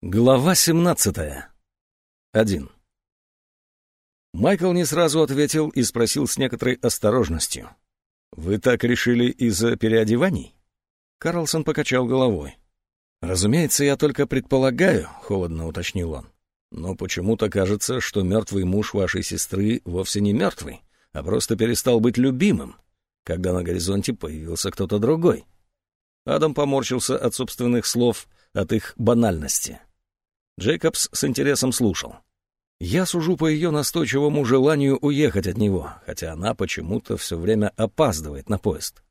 Глава 17. 1. Майкл не сразу ответил и спросил с некоторой осторожностью. «Вы так решили из-за переодеваний?» Карлсон покачал головой. «Разумеется, я только предполагаю», — холодно уточнил он. «Но почему-то кажется, что мертвый муж вашей сестры вовсе не мертвый, а просто перестал быть любимым, когда на горизонте появился кто-то другой». Адам поморщился от собственных слов, от их банальности. Джейкобс с интересом слушал. Я сужу по ее настойчивому желанию уехать от него, хотя она почему-то все время опаздывает на поезд.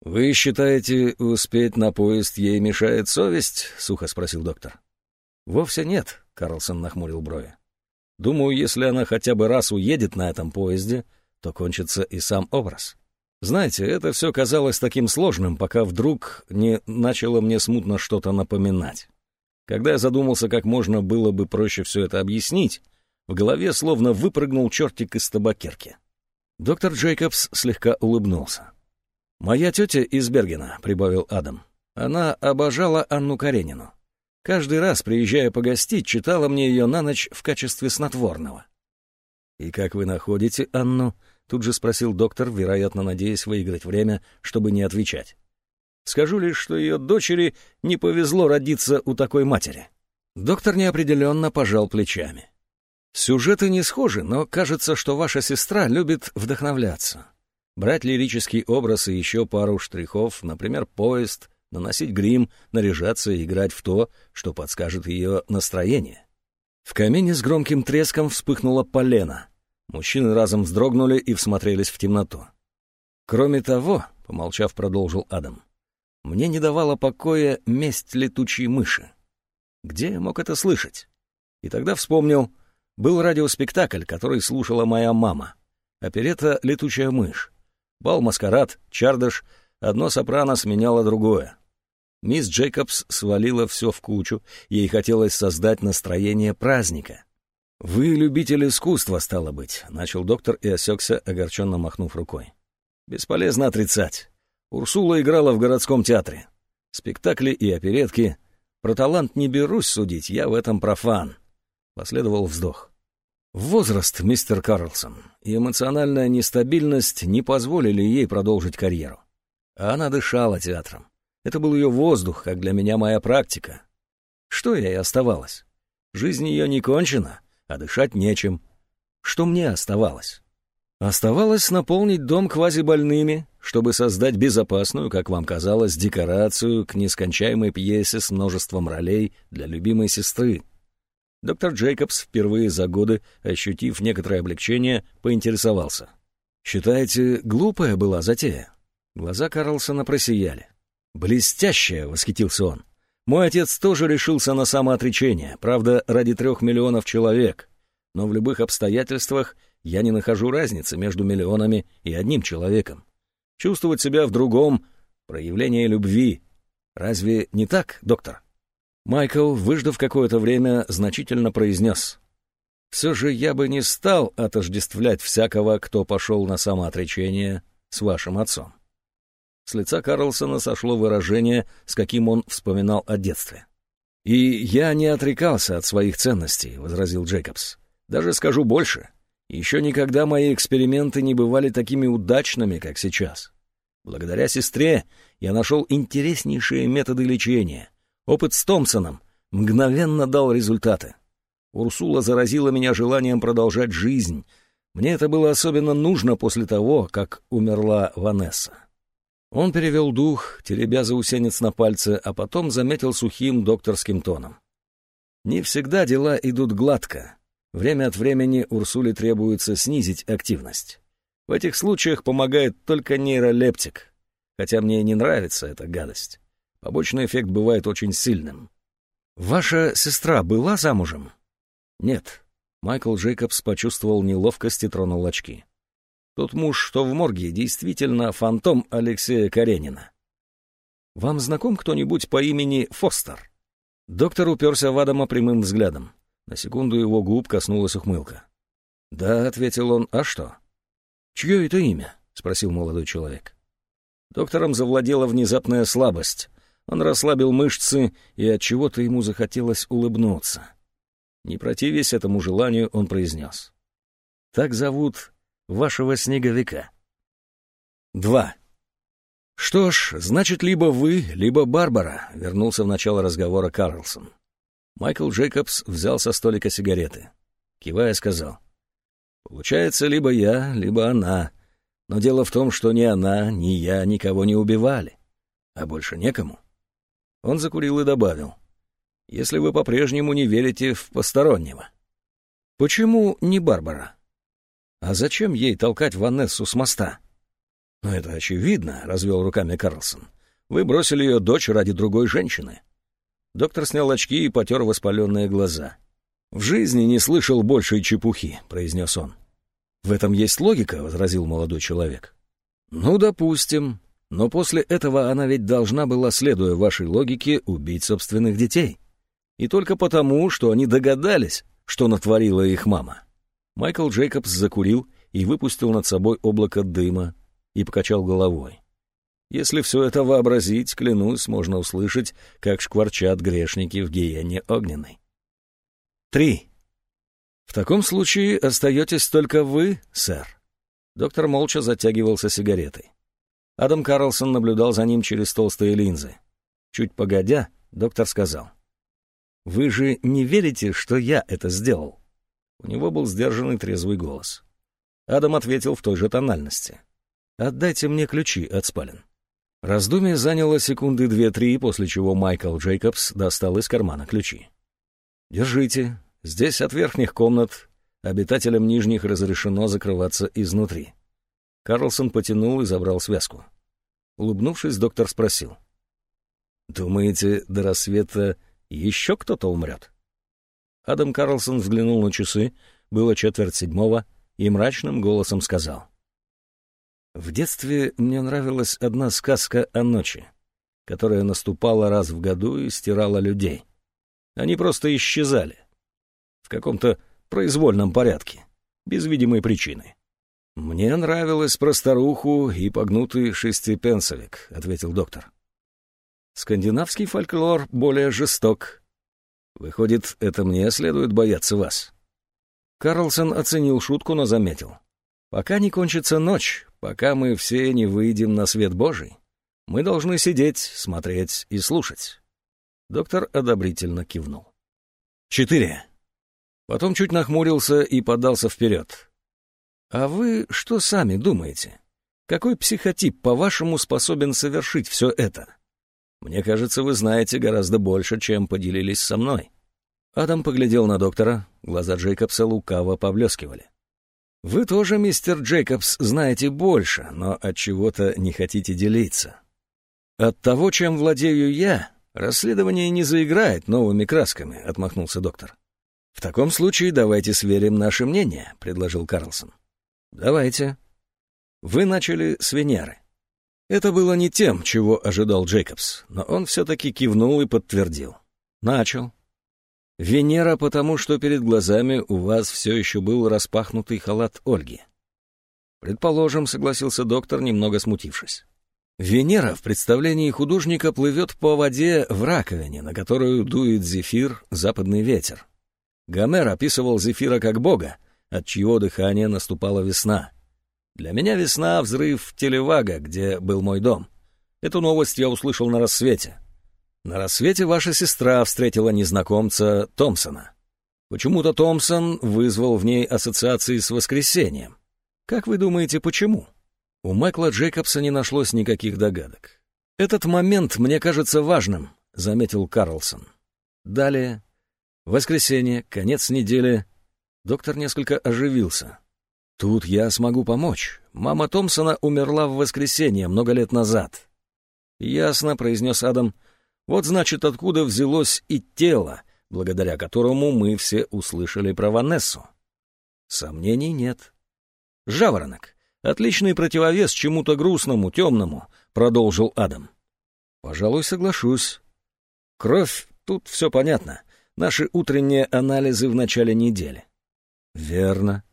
«Вы считаете, успеть на поезд ей мешает совесть?» — сухо спросил доктор. «Вовсе нет», — Карлсон нахмурил брови. «Думаю, если она хотя бы раз уедет на этом поезде, то кончится и сам образ. Знаете, это все казалось таким сложным, пока вдруг не начало мне смутно что-то напоминать. Когда я задумался, как можно было бы проще все это объяснить, в голове словно выпрыгнул чертик из табакерки. Доктор Джейкобс слегка улыбнулся. «Моя тетя из Бергена», — прибавил Адам. «Она обожала Анну Каренину. Каждый раз, приезжая погостить, читала мне ее на ночь в качестве снотворного». «И как вы находите Анну?» — тут же спросил доктор, вероятно, надеясь выиграть время, чтобы не отвечать. Скажу лишь, что ее дочери не повезло родиться у такой матери. Доктор неопределенно пожал плечами. Сюжеты не схожи, но кажется, что ваша сестра любит вдохновляться. Брать лирический образ и еще пару штрихов, например, поезд, наносить грим, наряжаться и играть в то, что подскажет ее настроение. В камине с громким треском вспыхнула полена. Мужчины разом вздрогнули и всмотрелись в темноту. «Кроме того», — помолчав, продолжил Адам, мне не давала покоя месть летучей мыши. Где я мог это слышать? И тогда вспомнил, был радиоспектакль, который слушала моя мама. Оперета «Летучая мышь». Бал-маскарад, чардыш, одно сопрано сменяло другое. Мисс Джейкобс свалила все в кучу, ей хотелось создать настроение праздника. «Вы любитель искусства, стало быть», — начал доктор и осекся, огорченно махнув рукой. «Бесполезно отрицать. Урсула играла в городском театре. Спектакли и оперетки. Про талант не берусь судить, я в этом профан. Последовал вздох. Возраст, мистер Карлсон, и эмоциональная нестабильность не позволили ей продолжить карьеру. А она дышала театром. Это был ее воздух, как для меня моя практика. Что ей оставалось? Жизнь ее не кончена, а дышать нечем. Что мне оставалось? Оставалось наполнить дом квазибольными, чтобы создать безопасную, как вам казалось, декорацию к нескончаемой пьесе с множеством ролей для любимой сестры. Доктор Джейкобс, впервые за годы ощутив некоторое облегчение, поинтересовался. «Считаете, глупая была затея?» Глаза Карлсона просияли. «Блестящая!» — восхитился он. «Мой отец тоже решился на самоотречение, правда, ради трех миллионов человек. Но в любых обстоятельствах я не нахожу разницы между миллионами и одним человеком. Чувствовать себя в другом — проявление любви. Разве не так, доктор? Майкл, выждав какое-то время, значительно произнес. «Все же я бы не стал отождествлять всякого, кто пошел на самоотречение с вашим отцом». С лица Карлсона сошло выражение, с каким он вспоминал о детстве. «И я не отрекался от своих ценностей», — возразил Джейкобс. «Даже скажу больше. Еще никогда мои эксперименты не бывали такими удачными, как сейчас. Благодаря сестре я нашел интереснейшие методы лечения. Опыт с Томпсоном мгновенно дал результаты. Урсула заразила меня желанием продолжать жизнь. Мне это было особенно нужно после того, как умерла Ванесса. Он перевел дух, теребя заусенец на пальце, а потом заметил сухим докторским тоном. Не всегда дела идут гладко. Время от времени Урсуле требуется снизить активность. В этих случаях помогает только нейролептик, хотя мне не нравится эта гадость. Побочный эффект бывает очень сильным. «Ваша сестра была замужем?» «Нет». Майкл Джейкобс почувствовал неловкость и тронул очки. Тот муж, что в морге, действительно фантом Алексея Каренина. «Вам знаком кто-нибудь по имени Фостер?» Доктор уперся в Адама прямым взглядом. На секунду его губ коснулась ухмылка. «Да», — ответил он, — «а что?» «Чье это имя?» — спросил молодой человек. Доктором завладела внезапная слабость. Он расслабил мышцы, и от чего то ему захотелось улыбнуться. Не противясь этому желанию, он произнес. «Так зовут вашего снеговика». «Два». «Что ж, значит, либо вы, либо Барбара», — вернулся в начало разговора Карлсон. Майкл Джейкобс взял со столика сигареты. Кивая, сказал. «Получается, либо я, либо она. Но дело в том, что ни она, ни я никого не убивали. А больше некому». Он закурил и добавил. «Если вы по-прежнему не верите в постороннего». «Почему не Барбара?» «А зачем ей толкать Ванессу с моста?» «Ну, это очевидно», — развел руками Карлсон. «Вы бросили ее дочь ради другой женщины». Доктор снял очки и потер воспаленные глаза. «В жизни не слышал большей чепухи», — произнес он. «В этом есть логика», — возразил молодой человек. «Ну, допустим. Но после этого она ведь должна была, следуя вашей логике, убить собственных детей. И только потому, что они догадались, что натворила их мама». Майкл Джейкобс закурил и выпустил над собой облако дыма, и покачал головой. Если все это вообразить, клянусь, можно услышать, как шкварчат грешники в гиене огненной. Три. В таком случае остаетесь только вы, сэр. Доктор молча затягивался сигаретой. Адам Карлсон наблюдал за ним через толстые линзы. Чуть погодя, доктор сказал. «Вы же не верите, что я это сделал?» У него был сдержанный трезвый голос. Адам ответил в той же тональности. «Отдайте мне ключи от спален». Раздумие заняло секунды две-три, после чего Майкл Джейкобс достал из кармана ключи. «Держите. Здесь от верхних комнат. Обитателям нижних разрешено закрываться изнутри». Карлсон потянул и забрал связку. Улыбнувшись, доктор спросил. «Думаете, до рассвета еще кто-то умрет?» Адам Карлсон взглянул на часы, было четверть седьмого, и мрачным голосом сказал. В детстве мне нравилась одна сказка о ночи, которая наступала раз в году и стирала людей. Они просто исчезали. В каком-то произвольном порядке, без видимой причины. «Мне нравилось про старуху и погнутый шестипенсовик», — ответил доктор. «Скандинавский фольклор более жесток. Выходит, это мне следует бояться вас». Карлсон оценил шутку, но заметил. «Пока не кончится ночь, Пока мы все не выйдем на свет Божий, мы должны сидеть, смотреть и слушать. Доктор одобрительно кивнул. Четыре. Потом чуть нахмурился и подался вперед. А вы что сами думаете? Какой психотип, по-вашему, способен совершить все это? Мне кажется, вы знаете гораздо больше, чем поделились со мной. Адам поглядел на доктора, глаза Джейкобса лукаво поблескивали. Вы тоже, мистер Джейкобс, знаете больше, но от чего-то не хотите делиться. От того, чем владею я, расследование не заиграет новыми красками, отмахнулся доктор. В таком случае давайте сверим наши мнения, предложил Карлсон. Давайте. Вы начали с Венеры. Это было не тем, чего ожидал Джейкобс, но он все-таки кивнул и подтвердил. Начал. Венера, потому что перед глазами у вас все еще был распахнутый халат Ольги. Предположим, согласился доктор, немного смутившись. Венера в представлении художника плывет по воде в раковине, на которую дует зефир, западный ветер. Гомер описывал зефира как бога, от чьего дыхания наступала весна. Для меня весна — взрыв Телевага, где был мой дом. Эту новость я услышал на рассвете. На рассвете ваша сестра встретила незнакомца Томпсона. Почему-то Томпсон вызвал в ней ассоциации с воскресением. Как вы думаете, почему? У Майкла Джейкобса не нашлось никаких догадок. «Этот момент мне кажется важным», — заметил Карлсон. Далее. Воскресенье, конец недели. Доктор несколько оживился. «Тут я смогу помочь. Мама Томпсона умерла в воскресенье много лет назад». «Ясно», — произнес Адам. Вот значит, откуда взялось и тело, благодаря которому мы все услышали про Ванессу. Сомнений нет. Жаворонок. Отличный противовес чему-то грустному, темному, продолжил Адам. Пожалуй, соглашусь. Кровь, тут все понятно. Наши утренние анализы в начале недели. Верно.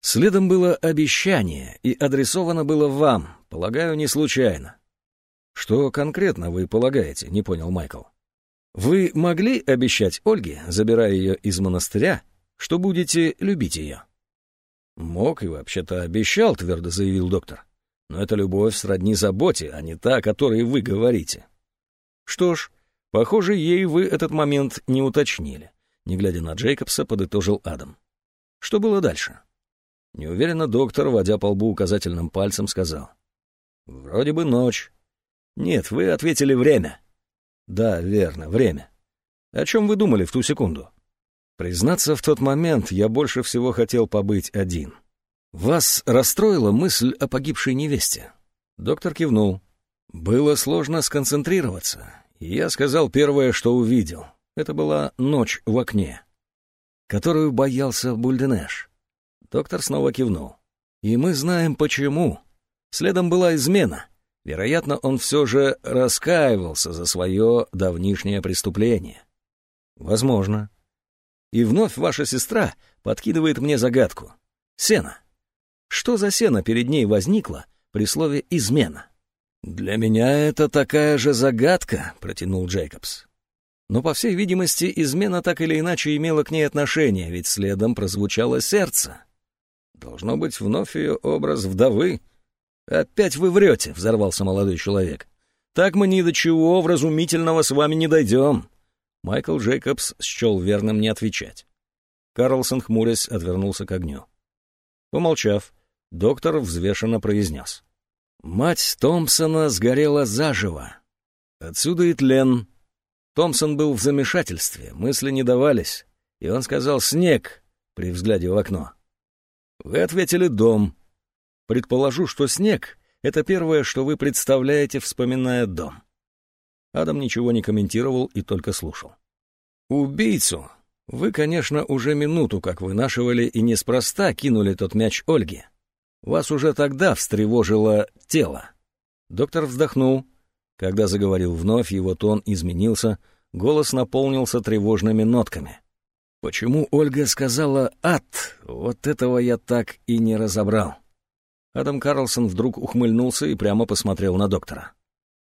Следом было обещание, и адресовано было вам, полагаю, не случайно. «Что конкретно вы полагаете?» — не понял Майкл. «Вы могли обещать Ольге, забирая ее из монастыря, что будете любить ее?» «Мог и вообще-то обещал», — твердо заявил доктор. «Но это любовь сродни заботе, а не та, о которой вы говорите». «Что ж, похоже, ей вы этот момент не уточнили», — не глядя на Джейкобса, подытожил Адам. «Что было дальше?» Неуверенно доктор, водя по лбу указательным пальцем, сказал. «Вроде бы ночь». «Нет, вы ответили время». «Да, верно, время. О чем вы думали в ту секунду?» Признаться, в тот момент я больше всего хотел побыть один. Вас расстроила мысль о погибшей невесте? Доктор кивнул. Было сложно сконцентрироваться, я сказал первое, что увидел. Это была ночь в окне, которую боялся Бульденеш. Доктор снова кивнул. И мы знаем почему. Следом была измена. Вероятно, он все же раскаивался за свое давнишнее преступление. Возможно. И вновь ваша сестра подкидывает мне загадку. Сено. Что за сено перед ней возникло при слове «измена»? «Для меня это такая же загадка», — протянул Джейкобс. Но, по всей видимости, измена так или иначе имела к ней отношение, ведь следом прозвучало сердце. Должно быть, вновь ее образ вдовы. «Опять вы врете», — взорвался молодой человек. «Так мы ни до чего вразумительного с вами не дойдем». Майкл Джейкобс счел верным не отвечать. Карлсон, хмурясь, отвернулся к огню. Помолчав, доктор взвешенно произнес. «Мать Томпсона сгорела заживо. Отсюда и тлен. Томпсон был в замешательстве, мысли не давались, и он сказал «снег» при взгляде в окно. Вы ответили «дом». Предположу, что снег — это первое, что вы представляете, вспоминая дом. Адам ничего не комментировал и только слушал. «Убийцу вы, конечно, уже минуту как вынашивали и неспроста кинули тот мяч Ольге. Вас уже тогда встревожило тело». Доктор вздохнул. Когда заговорил вновь, его тон изменился, голос наполнился тревожными нотками. Почему Ольга сказала «ад»? Вот этого я так и не разобрал. Адам Карлсон вдруг ухмыльнулся и прямо посмотрел на доктора.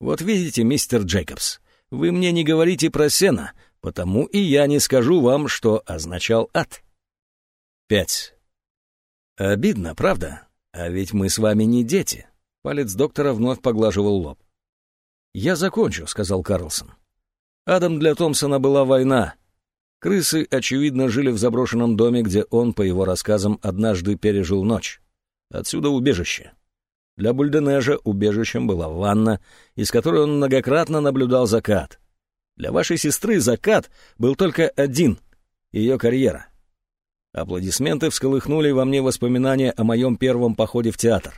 «Вот видите, мистер Джейкобс, вы мне не говорите про сено, потому и я не скажу вам, что означал ад». Пять. Обидно, правда? А ведь мы с вами не дети. Палец доктора вновь поглаживал лоб. «Я закончу», — сказал Карлсон. «Адам для Томпсона была война. Крысы, очевидно, жили в заброшенном доме, где он, по его рассказам, однажды пережил ночь. Отсюда убежище. Для Бульденежа убежищем была ванна, из которой он многократно наблюдал закат. Для вашей сестры закат был только один — ее карьера. Аплодисменты всколыхнули во мне воспоминания о моем первом походе в театр.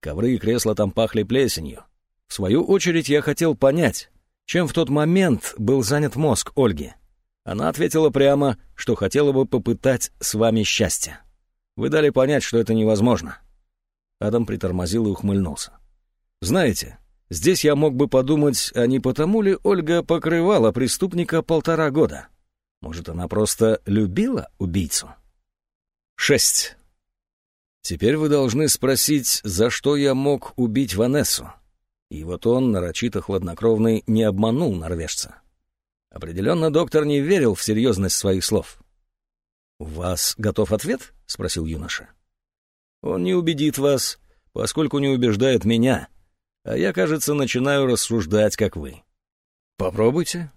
Ковры и кресла там пахли плесенью. В свою очередь я хотел понять, чем в тот момент был занят мозг Ольги. Она ответила прямо, что хотела бы попытать с вами счастье. Вы дали понять, что это невозможно. Адам притормозил и ухмыльнулся. «Знаете, здесь я мог бы подумать, а не потому ли Ольга покрывала преступника полтора года? Может, она просто любила убийцу?» «Шесть. Теперь вы должны спросить, за что я мог убить Ванессу?» И вот он, нарочито хладнокровный, не обманул норвежца. Определенно доктор не верил в серьезность своих слов. «У вас готов ответ?» — спросил юноша. Он не убедит вас, поскольку не убеждает меня, а я, кажется, начинаю рассуждать, как вы. Попробуйте.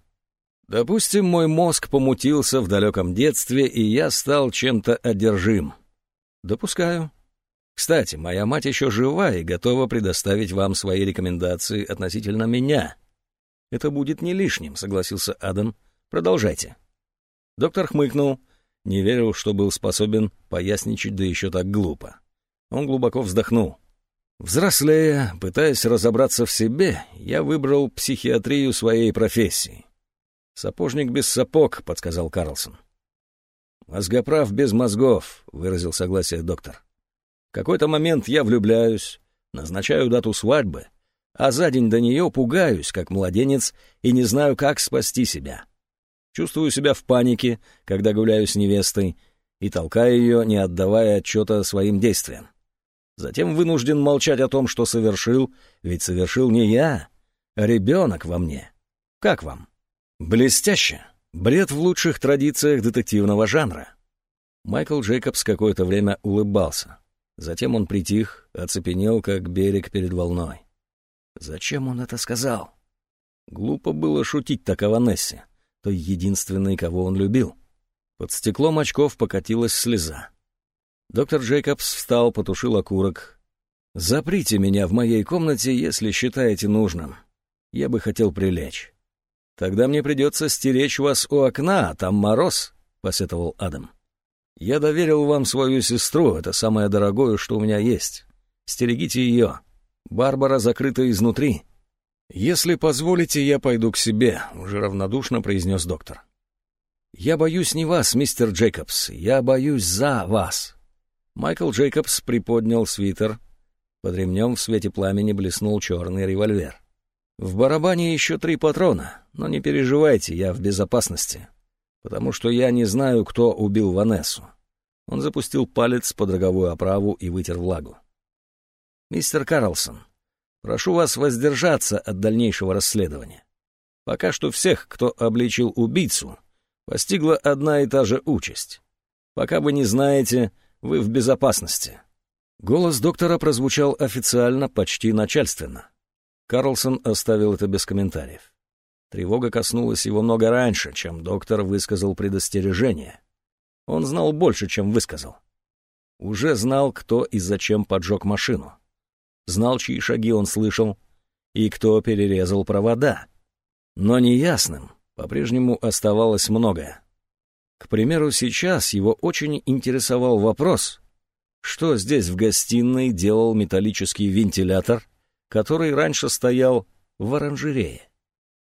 Допустим, мой мозг помутился в далеком детстве, и я стал чем-то одержим. Допускаю. Кстати, моя мать еще жива и готова предоставить вам свои рекомендации относительно меня. Это будет не лишним, согласился Адам. Продолжайте. Доктор хмыкнул, не верил, что был способен поясничать, да еще так глупо. Он глубоко вздохнул. Взрослея, пытаясь разобраться в себе, я выбрал психиатрию своей профессии. «Сапожник без сапог», — подсказал Карлсон. «Мозгоправ без мозгов», — выразил согласие доктор. «В какой-то момент я влюбляюсь, назначаю дату свадьбы, а за день до нее пугаюсь, как младенец, и не знаю, как спасти себя. Чувствую себя в панике, когда гуляю с невестой, и толкаю ее, не отдавая отчета своим действиям. Затем вынужден молчать о том, что совершил, ведь совершил не я. Ребенок во мне. Как вам? Блестяще. Бред в лучших традициях детективного жанра. Майкл Джейкобс какое-то время улыбался. Затем он притих, оцепенел, как берег перед волной. Зачем он это сказал? Глупо было шутить так о Ванессе, той единственной, кого он любил. Под стеклом очков покатилась слеза. Доктор Джейкобс встал, потушил окурок. «Заприте меня в моей комнате, если считаете нужным. Я бы хотел прилечь. Тогда мне придется стеречь вас у окна, там мороз», — посетовал Адам. «Я доверил вам свою сестру, это самое дорогое, что у меня есть. Стерегите ее. Барбара закрыта изнутри». «Если позволите, я пойду к себе», — уже равнодушно произнес доктор. «Я боюсь не вас, мистер Джейкобс, я боюсь за вас». Майкл Джейкобс приподнял свитер. Под ремнем в свете пламени блеснул черный револьвер. «В барабане еще три патрона, но не переживайте, я в безопасности, потому что я не знаю, кто убил Ванессу». Он запустил палец под роговую оправу и вытер влагу. «Мистер Карлсон, прошу вас воздержаться от дальнейшего расследования. Пока что всех, кто обличил убийцу, постигла одна и та же участь. Пока вы не знаете, вы в безопасности». Голос доктора прозвучал официально, почти начальственно. Карлсон оставил это без комментариев. Тревога коснулась его много раньше, чем доктор высказал предостережение. Он знал больше, чем высказал. Уже знал, кто и зачем поджег машину. Знал, чьи шаги он слышал, и кто перерезал провода. Но неясным по-прежнему оставалось многое. К примеру, сейчас его очень интересовал вопрос, что здесь в гостиной делал металлический вентилятор, который раньше стоял в оранжерее.